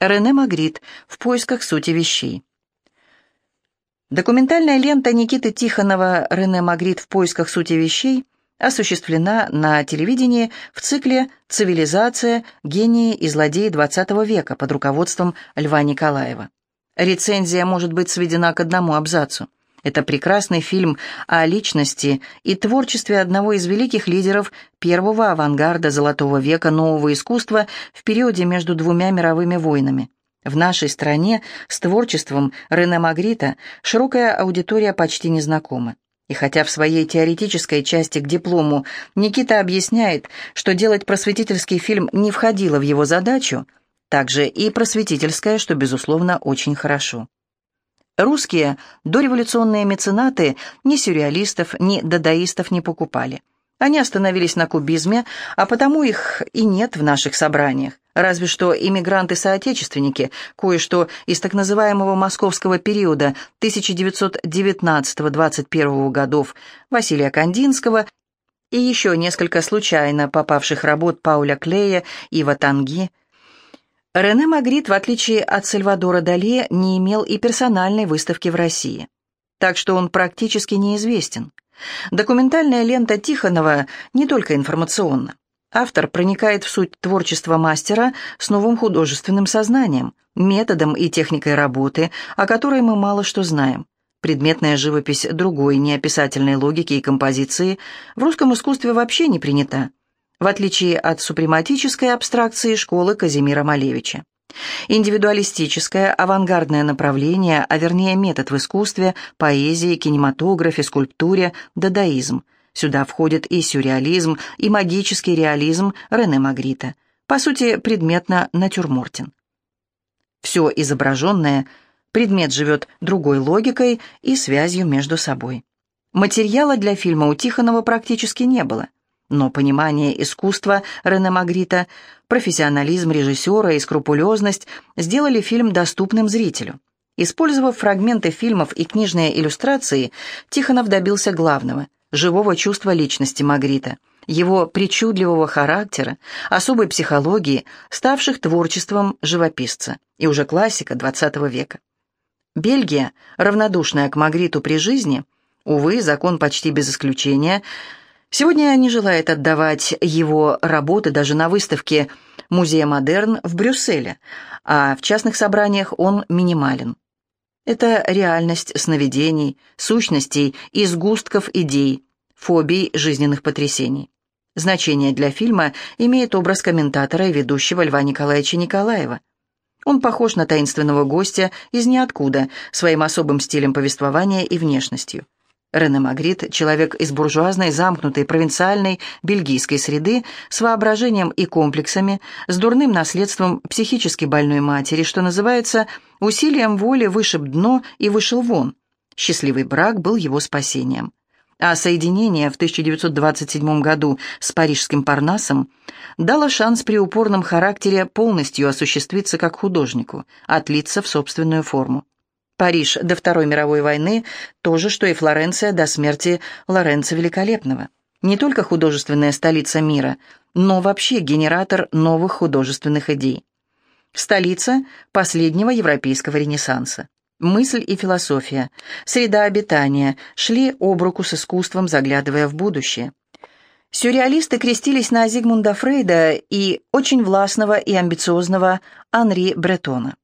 Рене Магрит «В поисках сути вещей». Документальная лента Никиты Тихонова «Рене Магрит в поисках сути вещей» осуществлена на телевидении в цикле «Цивилизация. Гении и злодеи XX века» под руководством Льва Николаева. Рецензия может быть сведена к одному абзацу. Это прекрасный фильм о личности и творчестве одного из великих лидеров первого авангарда золотого века нового искусства в периоде между двумя мировыми войнами. В нашей стране с творчеством Рене Магрита широкая аудитория почти не знакома. И хотя в своей теоретической части к диплому Никита объясняет, что делать просветительский фильм не входило в его задачу, также и просветительское, что, безусловно, очень хорошо. Русские дореволюционные меценаты ни сюрреалистов, ни дадаистов не покупали. Они остановились на кубизме, а потому их и нет в наших собраниях. Разве что иммигранты-соотечественники, кое-что из так называемого московского периода 1919-21 годов Василия Кандинского и еще несколько случайно попавших работ Пауля Клея и Ватанги. Рене Магрит, в отличие от Сальвадора Дали, не имел и персональной выставки в России. Так что он практически неизвестен. Документальная лента Тихонова не только информационна. Автор проникает в суть творчества мастера с новым художественным сознанием, методом и техникой работы, о которой мы мало что знаем. Предметная живопись другой неописательной логики и композиции в русском искусстве вообще не принята, в отличие от супрематической абстракции школы Казимира Малевича. Индивидуалистическое, авангардное направление, а вернее метод в искусстве, поэзии, кинематографе, скульптуре, дадаизм. Сюда входит и сюрреализм, и магический реализм Рене Магрита. По сути, предметно натюрмортен. Все изображенное, предмет живет другой логикой и связью между собой. Материала для фильма у Тихонова практически не было. Но понимание искусства Рене Магрита, профессионализм режиссера и скрупулезность сделали фильм доступным зрителю. Использовав фрагменты фильмов и книжные иллюстрации, Тихонов добился главного – живого чувства личности Магрита, его причудливого характера, особой психологии, ставших творчеством живописца и уже классика XX века. Бельгия, равнодушная к Магриту при жизни, увы, закон почти без исключения – Сегодня не желает отдавать его работы даже на выставке Музея Модерн в Брюсселе, а в частных собраниях он минимален. Это реальность сновидений, сущностей и идей, фобий жизненных потрясений. Значение для фильма имеет образ комментатора и ведущего Льва Николаевича Николаева. Он похож на таинственного гостя из ниоткуда, своим особым стилем повествования и внешностью. Рене Магрит – человек из буржуазной, замкнутой, провинциальной, бельгийской среды, с воображением и комплексами, с дурным наследством психически больной матери, что называется, усилием воли вышиб дно и вышел вон. Счастливый брак был его спасением. А соединение в 1927 году с парижским Парнасом дало шанс при упорном характере полностью осуществиться как художнику, отлиться в собственную форму. Париж до Второй мировой войны – то же, что и Флоренция до смерти Лоренцо Великолепного. Не только художественная столица мира, но вообще генератор новых художественных идей. Столица последнего европейского ренессанса. Мысль и философия, среда обитания шли об руку с искусством, заглядывая в будущее. Сюрреалисты крестились на Зигмунда Фрейда и очень властного и амбициозного Анри Бретона.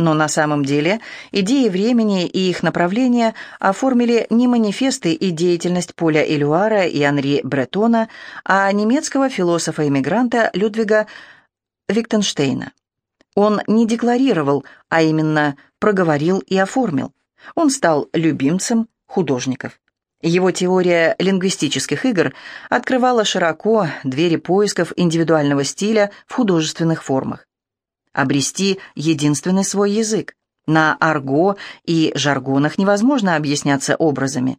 Но на самом деле идеи времени и их направления оформили не манифесты и деятельность Поля Элюара и Анри Бретона, а немецкого философа-иммигранта Людвига Виктенштейна. Он не декларировал, а именно проговорил и оформил. Он стал любимцем художников. Его теория лингвистических игр открывала широко двери поисков индивидуального стиля в художественных формах обрести единственный свой язык. На арго и жаргонах невозможно объясняться образами.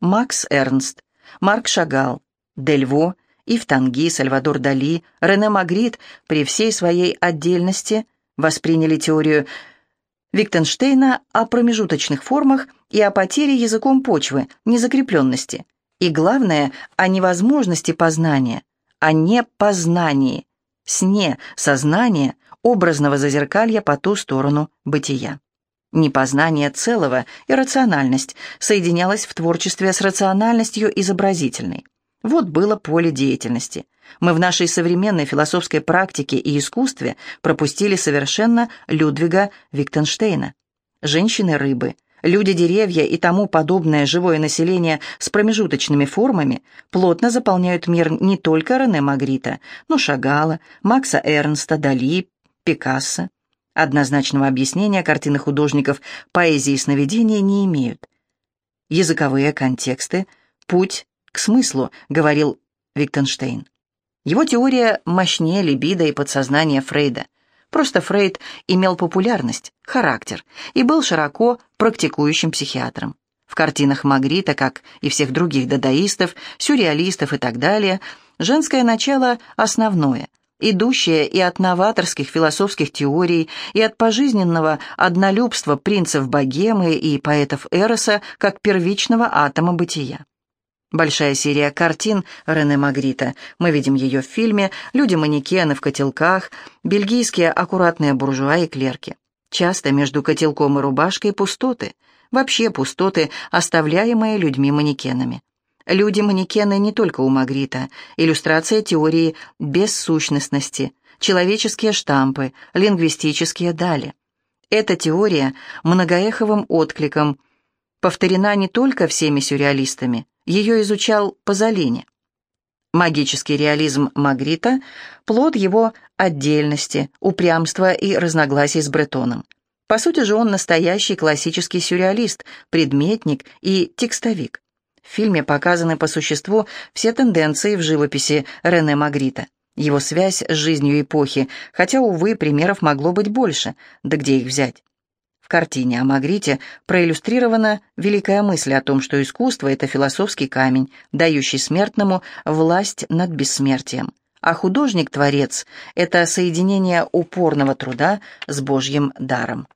Макс Эрнст, Марк Шагал, Дельво, Ив Танги, Сальвадор Дали, Рене Магрит при всей своей отдельности восприняли теорию Виктенштейна о промежуточных формах и о потере языком почвы, незакрепленности, и, главное, о невозможности познания, о непознании, сне, сознания, образного зазеркалья по ту сторону бытия. Непознание целого и рациональность соединялась в творчестве с рациональностью изобразительной. Вот было поле деятельности. Мы в нашей современной философской практике и искусстве пропустили совершенно Людвига Виктенштейна. Женщины-рыбы, люди-деревья и тому подобное живое население с промежуточными формами плотно заполняют мир не только Рене Магрита, но Шагала, Макса Эрнста, Дали, Пикассо. Однозначного объяснения картины художников поэзии и сновидения не имеют. Языковые контексты, путь к смыслу, говорил Виктенштейн. Его теория мощнее либидо и подсознания Фрейда. Просто Фрейд имел популярность, характер и был широко практикующим психиатром. В картинах Магрита, как и всех других дадаистов, сюрреалистов и так далее, женское начало основное, идущее и от новаторских философских теорий, и от пожизненного однолюбства принцев богемы и поэтов Эроса как первичного атома бытия. Большая серия картин Рене Магрита. Мы видим ее в фильме «Люди-манекены в котелках», бельгийские аккуратные буржуа и клерки. Часто между котелком и рубашкой пустоты. Вообще пустоты, оставляемые людьми-манекенами. Люди-манекены не только у Магрита. Иллюстрация теории бессущностности, человеческие штампы, лингвистические дали. Эта теория многоэховым откликом повторена не только всеми сюрреалистами, ее изучал Пазолини. Магический реализм Магрита – плод его отдельности, упрямства и разногласий с Бретоном. По сути же он настоящий классический сюрреалист, предметник и текстовик. В фильме показаны по существу все тенденции в живописи Рене Магрита. Его связь с жизнью эпохи, хотя, увы, примеров могло быть больше, да где их взять? картине о Магрите проиллюстрирована великая мысль о том, что искусство — это философский камень, дающий смертному власть над бессмертием, а художник-творец — это соединение упорного труда с Божьим даром.